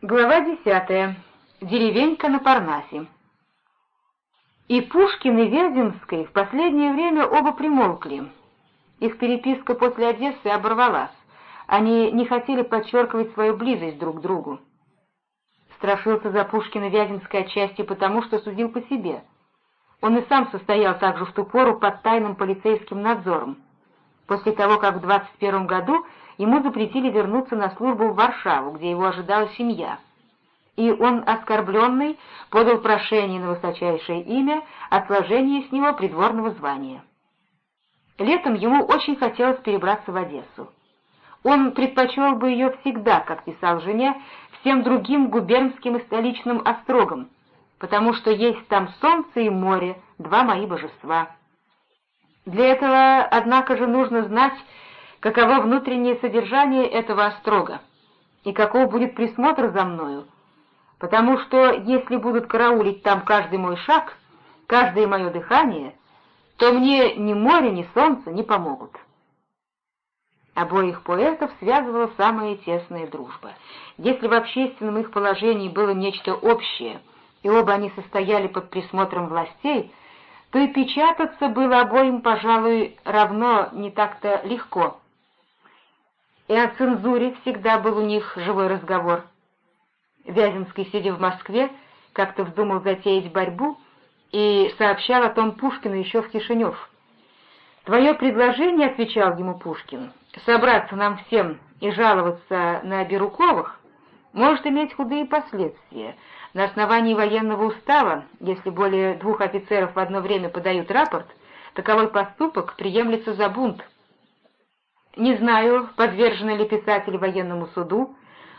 Глава десятая. Деревенька на Парнасе. И Пушкин, и Вяземский в последнее время оба примолкли. Их переписка после Одессы оборвалась. Они не хотели подчеркивать свою близость друг к другу. Страшился за Пушкина Вяземской отчасти потому, что судил по себе. Он и сам состоял также в ту пору под тайным полицейским надзором. После того, как в 21 году ему запретили вернуться на службу в Варшаву, где его ожидала семья. И он, оскорбленный, подал прошение на высочайшее имя о сложении с него придворного звания. Летом ему очень хотелось перебраться в Одессу. Он предпочел бы ее всегда, как писал жене, всем другим губернским и столичным острогам, потому что есть там солнце и море, два мои божества. Для этого, однако же, нужно знать, каково внутреннее содержание этого острога и каков будет присмотр за мною, потому что если будут караулить там каждый мой шаг, каждое мое дыхание, то мне ни море, ни солнце не помогут. Обоих поэтов связывала самая тесная дружба. Если в общественном их положении было нечто общее, и оба они состояли под присмотром властей, то и печататься было обоим, пожалуй, равно не так-то легко и о цензуре всегда был у них живой разговор. Вяземский, сидя в Москве, как-то вздумал затеять борьбу и сообщал о том Пушкину еще в Кишинев. «Твое предложение, — отвечал ему Пушкин, — собраться нам всем и жаловаться на Бирюковых может иметь худые последствия. На основании военного устава, если более двух офицеров в одно время подают рапорт, таковой поступок приемлется за бунт. Не знаю, подвержены ли писатели военному суду,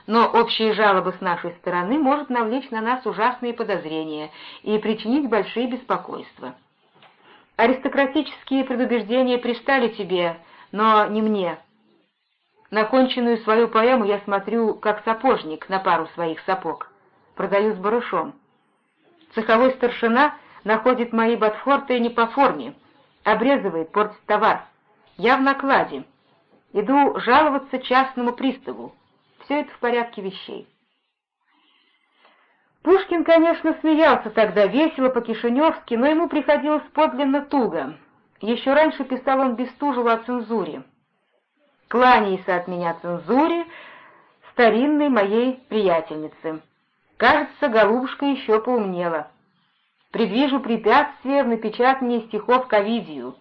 но общие жалобы с нашей стороны может навлечь на нас ужасные подозрения и причинить большие беспокойства. Аристократические предубеждения пристали тебе, но не мне. На конченную свою поэму я смотрю, как сапожник на пару своих сапог. Продаю с барышом. Цеховой старшина находит мои ботфорты не по форме, обрезывает, портит товар. Я в накладе. Иду жаловаться частному приставу. Все это в порядке вещей. Пушкин, конечно, смеялся тогда весело по-кишиневски, но ему приходилось подлинно туго. Еще раньше писал он Бестужеву о цензуре. «Кланяйся от меня цензуре, старинной моей приятельнице. Кажется, голубушка еще поумнела. Предвижу препятствие в напечатании стихов к Овидию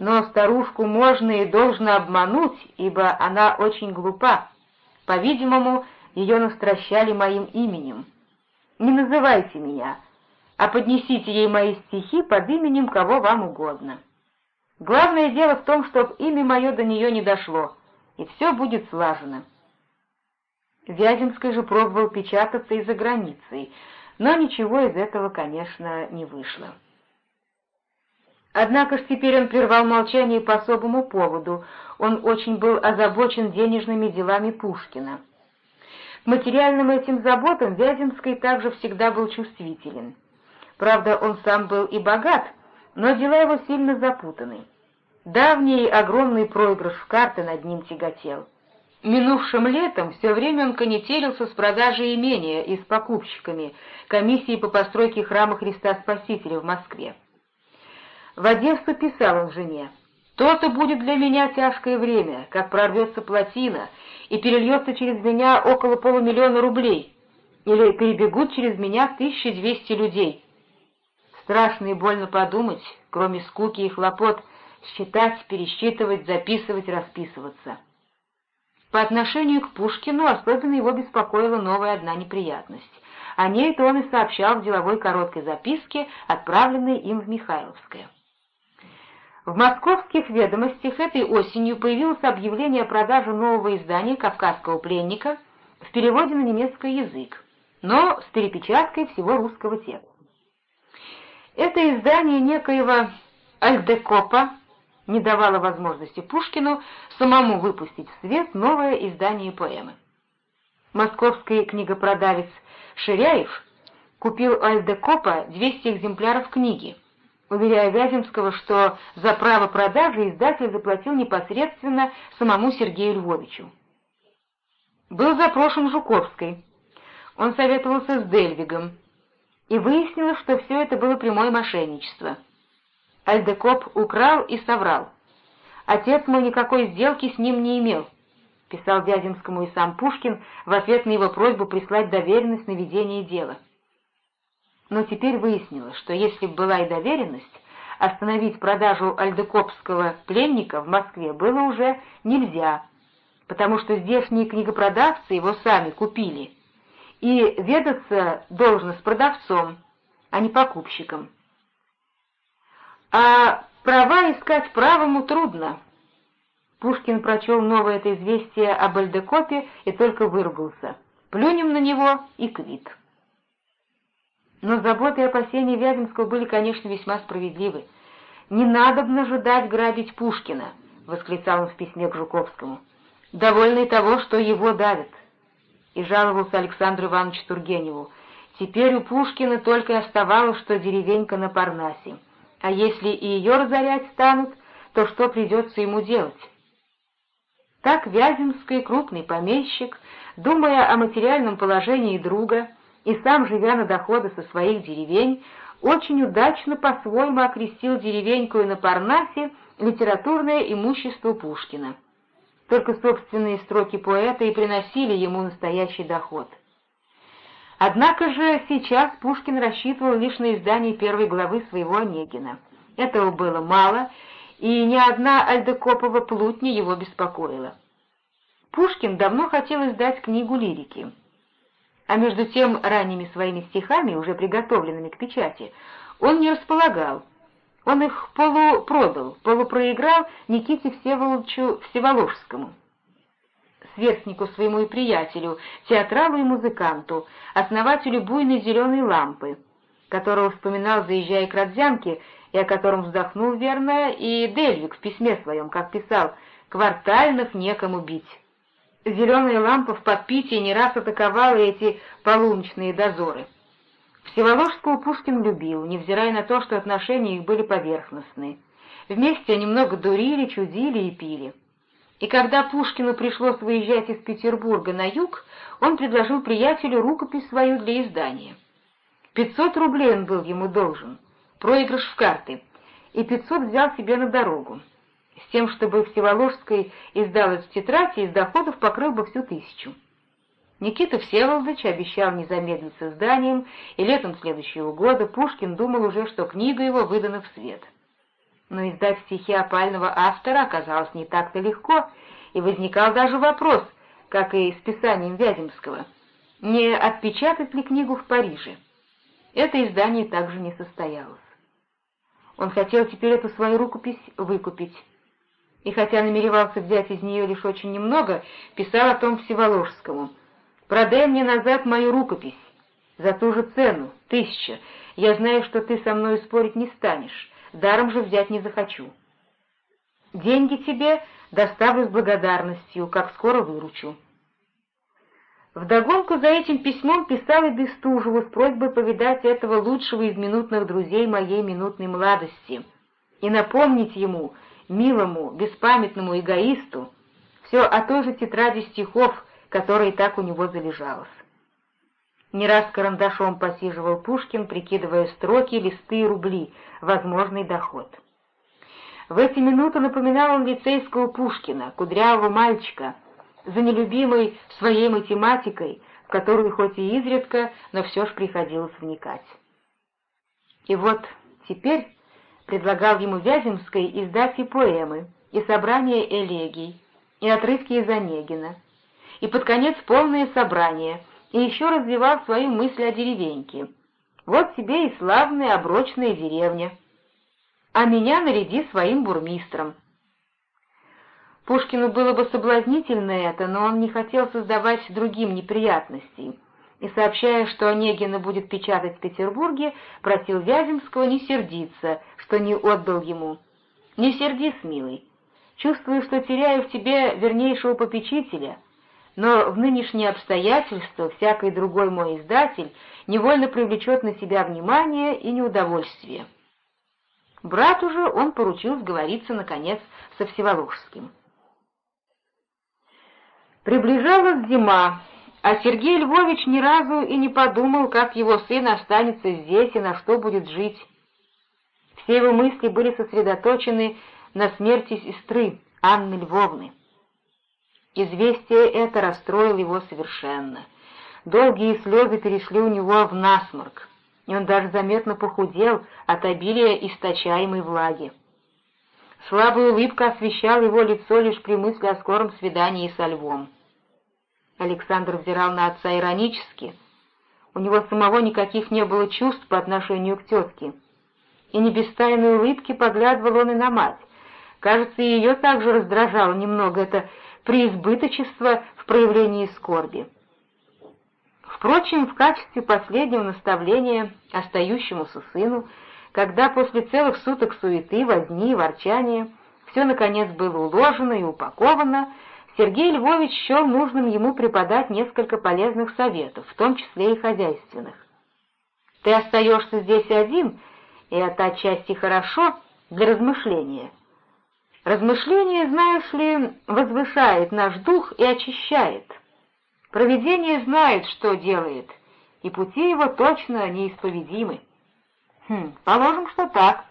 но старушку можно и должно обмануть, ибо она очень глупа. По-видимому, ее настращали моим именем. Не называйте меня, а поднесите ей мои стихи под именем кого вам угодно. Главное дело в том, чтобы имя мое до нее не дошло, и все будет слажено. Вяземский же пробовал печататься и за границей, но ничего из этого, конечно, не вышло. Однако ж теперь он прервал молчание по особому поводу. Он очень был озабочен денежными делами Пушкина. К материальным этим заботам Вяземский также всегда был чувствителен. Правда, он сам был и богат, но дела его сильно запутаны. Давний огромный проигрыш в карты над ним тяготел. Минувшим летом все время он конетелился с продажей имения и с покупщиками, комиссии по постройке храма Христа Спасителя в Москве. В Одессу писал он жене, «То-то будет для меня тяжкое время, как прорвется плотина и перельется через меня около полумиллиона рублей, или перебегут через меня 1200 людей. Страшно и больно подумать, кроме скуки и хлопот, считать, пересчитывать, записывать, расписываться». По отношению к Пушкину особенно его беспокоила новая одна неприятность. О ней-то он и сообщал в деловой короткой записке, отправленной им в Михайловское. В московских ведомостях этой осенью появилось объявление о продаже нового издания «Кавказского пленника» в переводе на немецкий язык, но с перепечаткой всего русского текста. Это издание некоего Альдекопа не давало возможности Пушкину самому выпустить в свет новое издание поэмы. Московский книгопродавец Ширяев купил Альдекопа 200 экземпляров книги, уверяя Вяземского, что за право продажи издатель заплатил непосредственно самому Сергею Львовичу. Был запрошен Жуковской. Он советовался с Дельвигом, и выяснилось, что все это было прямое мошенничество. Альдекоп украл и соврал. Отец мой никакой сделки с ним не имел, писал Вяземскому и сам Пушкин в ответ на его просьбу прислать доверенность на ведение дела. Но теперь выяснилось, что если бы была и доверенность, остановить продажу альдекопского пленника в Москве было уже нельзя, потому что здешние книгопродавцы его сами купили, и ведаться должно с продавцом, а не покупщиком. А права искать правому трудно. Пушкин прочел новое это известие об Альдекопе и только выругался. Плюнем на него и квит. Но заботы и опасения Вяземского были, конечно, весьма справедливы. «Не надо ждать грабить Пушкина», — восклицал он в письме к Жуковскому. «Довольно и того, что его давят». И жаловался Александру Ивановичу Тургеневу. «Теперь у Пушкина только оставалось, что деревенька на Парнасе. А если и ее разорять станут, то что придется ему делать?» Так Вяземский, крупный помещик, думая о материальном положении друга, и сам, живя на доходы со своих деревень, очень удачно по-своему окрестил деревеньку и на Парнасе литературное имущество Пушкина. Только собственные строки поэта и приносили ему настоящий доход. Однако же сейчас Пушкин рассчитывал лишь на издание первой главы своего Онегина. Этого было мало, и ни одна Альдекопова плутня его беспокоила. Пушкин давно хотел издать книгу лирики — а между тем ранними своими стихами, уже приготовленными к печати, он не располагал. Он их полупродал, полупроиграл Никите Всеволодовичу Всеволожскому, сверстнику своему и приятелю, театралу и музыканту, основателю буйной зеленой лампы, которого вспоминал, заезжая к Родзянке, и о котором вздохнул верно и Дельвик в письме своем, как писал, «квартальных некому бить». Зеленая лампа в подпитии не раз атаковала эти полуночные дозоры. Всеволожского Пушкин любил, невзирая на то, что отношения их были поверхностные. Вместе они много дурили, чудили и пили. И когда Пушкину пришлось выезжать из Петербурга на юг, он предложил приятелю рукопись свою для издания. Пятьсот рублей он был ему должен, проигрыш в карты, и пятьсот взял себе на дорогу с тем, чтобы Всеволожской издалась в тетрадь и из доходов покрыл бы всю тысячу. Никита Всеволодович обещал не замедлить с изданием, и летом следующего года Пушкин думал уже, что книга его выдана в свет. Но издать стихи опального автора оказалось не так-то легко, и возникал даже вопрос, как и с писанием Вяземского, не отпечатать ли книгу в Париже. Это издание также не состоялось. Он хотел теперь эту свою рукопись выкупить, и хотя намеревался взять из нее лишь очень немного, писал о том Всеволожскому. «Продай мне назад мою рукопись. За ту же цену, тысяча. Я знаю, что ты со мной спорить не станешь. Даром же взять не захочу. Деньги тебе доставлю с благодарностью, как скоро выручу». Вдогонку за этим письмом писал и Бестужеву с просьбой повидать этого лучшего из минутных друзей моей минутной младости и напомнить ему — милому, беспамятному эгоисту, все о той же тетради стихов, которая так у него залежалась. Не раз карандашом посиживал Пушкин, прикидывая строки, листы и рубли, возможный доход. В эти минуты напоминал он лицейского Пушкина, кудрявого мальчика, за нелюбимой своей математикой, в которую хоть и изредка, но все ж приходилось вникать. И вот теперь предлагал ему Вяземской издать и поэмы, и собрание элегий, и отрывки из Онегина, и под конец полное собрание, и еще развивал свою мысль о деревеньке. Вот тебе и славная оброчная деревня. А меня наряди своим бурмистром. Пушкину было бы соблазнительно это, но он не хотел создавать другим неприятностей и, сообщая, что Онегина будет печатать в Петербурге, просил Вяземского не сердиться, что не отдал ему. «Не сердись, милый. Чувствую, что теряю в тебе вернейшего попечителя, но в нынешние обстоятельства всякий другой мой издатель невольно привлечет на себя внимание и неудовольствие». Брату же он поручил сговориться, наконец, со Всеволожским. Приближалась зима, А Сергей Львович ни разу и не подумал, как его сын останется здесь и на что будет жить. Все его мысли были сосредоточены на смерти сестры Анны Львовны. Известие это расстроило его совершенно. Долгие слезы перешли у него в насморк, и он даже заметно похудел от обилия источаемой влаги. Слабая улыбка освещала его лицо лишь при мысли о скором свидании со львом. Александр взирал на отца иронически. У него самого никаких не было чувств по отношению к тетке. И не без тайной улыбки поглядывал он и на мать. Кажется, ее также раздражало немного это преизбыточество в проявлении скорби. Впрочем, в качестве последнего наставления остающемуся сыну, когда после целых суток суеты, возни и ворчания все, наконец, было уложено и упаковано, Сергей Львович счел нужным ему преподать несколько полезных советов, в том числе и хозяйственных. «Ты остаешься здесь один, и это отчасти хорошо для размышления. Размышление, знаешь ли, возвышает наш дух и очищает. Провидение знает, что делает, и пути его точно неисповедимы». «Хм, положим, что так».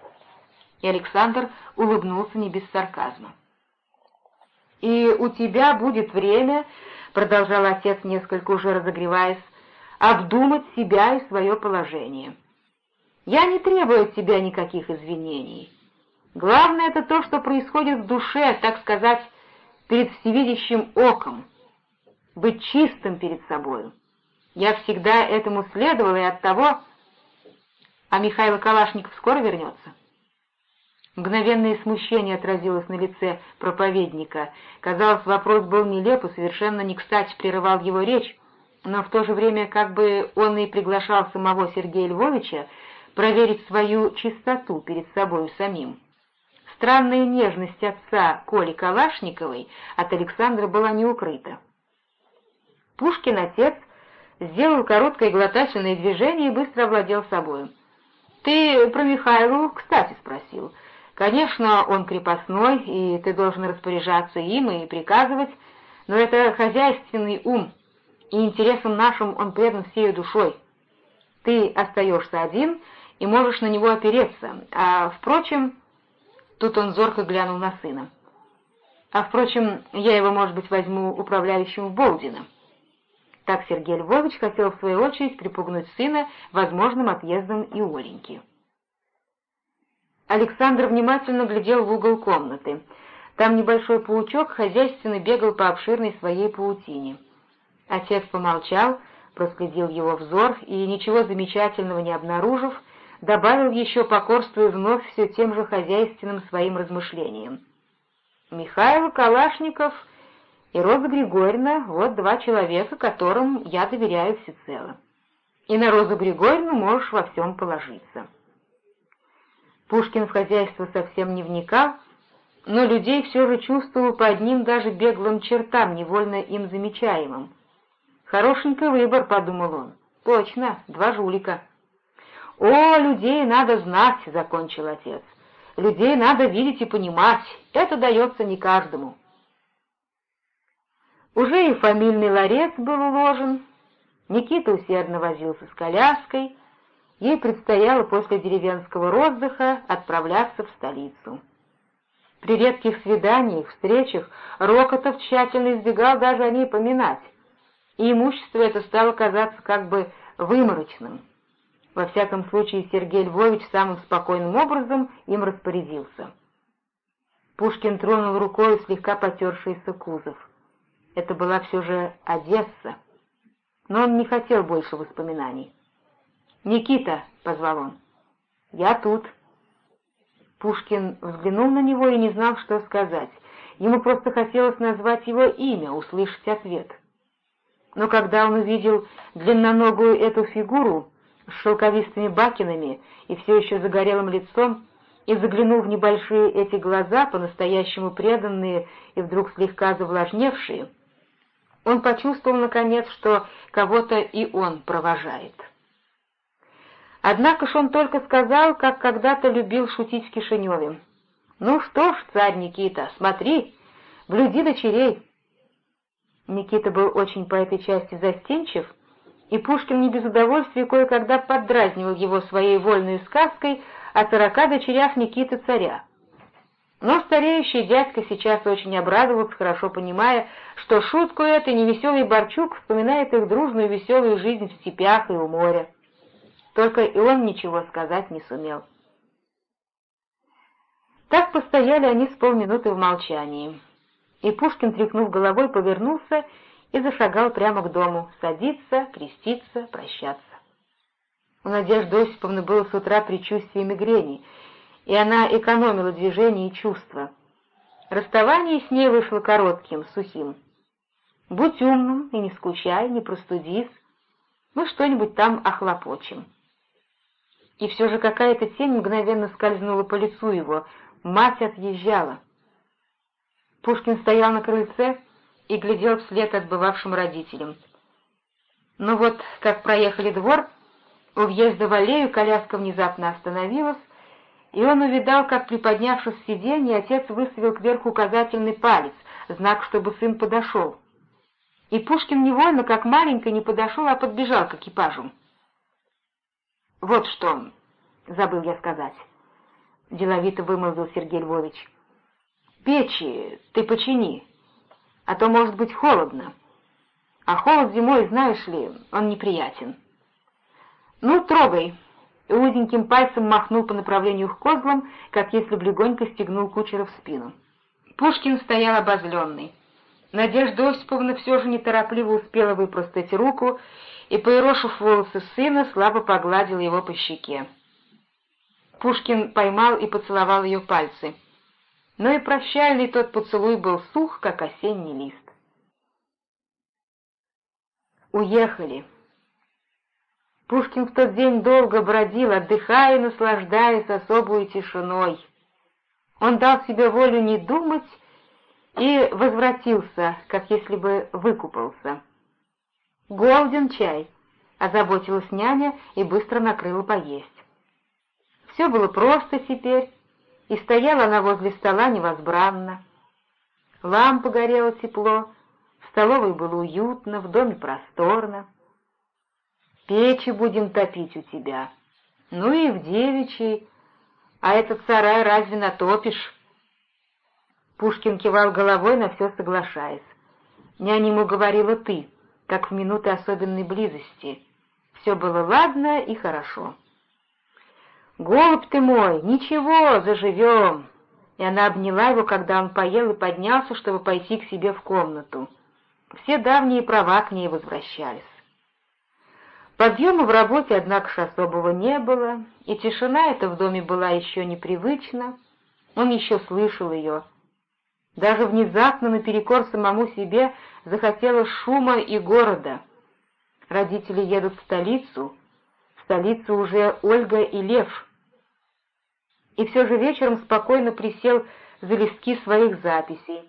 И Александр улыбнулся не без сарказма. «И у тебя будет время, — продолжал отец, несколько уже разогреваясь, — обдумать себя и свое положение. Я не требую от тебя никаких извинений. Главное — это то, что происходит в душе, так сказать, перед всевидящим оком, быть чистым перед собою. Я всегда этому следовал, и от того... А Михаил Калашников скоро вернется?» Мгновенное смущение отразилось на лице проповедника. Казалось, вопрос был нелеп и совершенно не кстати прерывал его речь, но в то же время как бы он и приглашал самого Сергея Львовича проверить свою чистоту перед собой самим. Странная нежность отца Коли Калашниковой от Александра была не укрыта. Пушкин, отец, сделал короткое глотательное движение и быстро овладел собой. «Ты про Михайлу, кстати, спросил». Конечно, он крепостной, и ты должен распоряжаться им и приказывать, но это хозяйственный ум, и интересам нашим он предан всей душой. Ты остаешься один и можешь на него опереться, а, впрочем...» Тут он зорко глянул на сына. «А, впрочем, я его, может быть, возьму управляющим в Болдино». Так Сергей Львович хотел, в свою очередь, припугнуть сына возможным отъездом и Оленьки. Александр внимательно глядел в угол комнаты. Там небольшой паучок хозяйственно бегал по обширной своей паутине. Отец помолчал, проследил его взор и, ничего замечательного не обнаружив, добавил еще покорствуя вновь все тем же хозяйственным своим размышлениям. «Михаил Калашников и Роза Григорьевна — вот два человека, которым я доверяю всецело. И на Розу Григорьевну можешь во всем положиться». Пушкин в хозяйство совсем не вникал, но людей все же чувствовал по одним даже беглым чертам, невольно им замечаемым. «Хорошенький выбор», — подумал он. «Точно, два жулика». «О, людей надо знать», — закончил отец. «Людей надо видеть и понимать. Это дается не каждому». Уже и фамильный ларец был уложен. Никита усердно возился с коляской, ей предстояло после деревенского роздыха отправляться в столицу. При редких свиданиях, встречах Рокотов тщательно избегал даже о ней поминать, и имущество это стало казаться как бы выморочным. Во всяком случае, Сергей Львович самым спокойным образом им распорядился. Пушкин тронул рукой слегка потершийся кузов. Это была все же Одесса, но он не хотел больше воспоминаний. «Никита!» — позвал он. «Я тут». Пушкин взглянул на него и не знал, что сказать. Ему просто хотелось назвать его имя, услышать ответ. Но когда он увидел длинноногую эту фигуру с шелковистыми бакинами и все еще загорелым лицом, и заглянул в небольшие эти глаза, по-настоящему преданные и вдруг слегка завлажневшие, он почувствовал, наконец, что кого-то и он провожает. Однако ж он только сказал, как когда-то любил шутить в Кишиневе. «Ну что ж, царь Никита, смотри, блюди дочерей». Никита был очень по этой части застенчив, и Пушкин не без удовольствия кое-когда поддразнивал его своей вольной сказкой о сорока дочерях Никиты царя. Но стареющий дядька сейчас очень обрадовался, хорошо понимая, что шутку эту невеселый Борчук вспоминает их дружную веселую жизнь в степях и у моря. Только и он ничего сказать не сумел. Так постояли они с полминуты в молчании. И Пушкин, тряхнув головой, повернулся и зашагал прямо к дому, садиться, креститься, прощаться. У Надежды Осиповны было с утра предчувствие мигрени, и она экономила движение и чувства. Расставание с ней вышло коротким, сухим. «Будь умным и не скучай, не простудись, мы что-нибудь там охлопочем». И все же какая-то тень мгновенно скользнула по лицу его, мать отъезжала. Пушкин стоял на крыльце и глядел вслед отбывавшим родителям. Но ну вот, как проехали двор, у въезда в аллею коляска внезапно остановилась, и он увидал, как, приподнявшись с сиденья, отец выставил кверху указательный палец, знак, чтобы сын подошел. И Пушкин невольно, как маленький, не подошел, а подбежал к экипажу. «Вот что, забыл я сказать», — деловито вымолвил Сергей Львович. «Печи ты почини, а то может быть холодно. А холод зимой, знаешь ли, он неприятен». «Ну, трогай», и узеньким пальцем махнул по направлению к козлам, как если бы легонько стегнул кучера в спину. Пушкин стоял обозленный. Надежда Осиповна все же неторопливо успела выпростать руку и, поерошив волосы сына, слабо погладил его по щеке. Пушкин поймал и поцеловал ее пальцы. Но и прощальный тот поцелуй был сух, как осенний лист. Уехали. Пушкин в тот день долго бродил, отдыхая и наслаждаясь особой тишиной. Он дал себе волю не думать и возвратился, как если бы выкупался. «Голден чай», — озаботилась няня и быстро накрыла поесть. Все было просто теперь, и стояла она возле стола невозбранно. Лампа горела тепло, в столовой было уютно, в доме просторно печи будем топить у тебя, ну и в девичьей, а этот сарай разве натопишь?» Пушкин кивал головой, на все соглашаясь. Няня ему говорила «ты», как в минуты особенной близости. Все было ладно и хорошо. «Голубь ты мой, ничего, заживем!» И она обняла его, когда он поел и поднялся, чтобы пойти к себе в комнату. Все давние права к ней возвращались. Подъема в работе, однако ж особого не было, и тишина эта в доме была еще непривычна, он еще слышал ее. Даже внезапно, наперекор самому себе, захотелось шума и города. Родители едут в столицу, в столицу уже Ольга и Лев. И все же вечером спокойно присел за листки своих записей.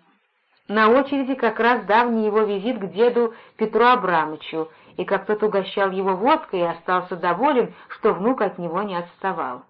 На очереди как раз давний его визит к деду Петру Абрамовичу, и как тот угощал его водкой и остался доволен, что внук от него не отставал.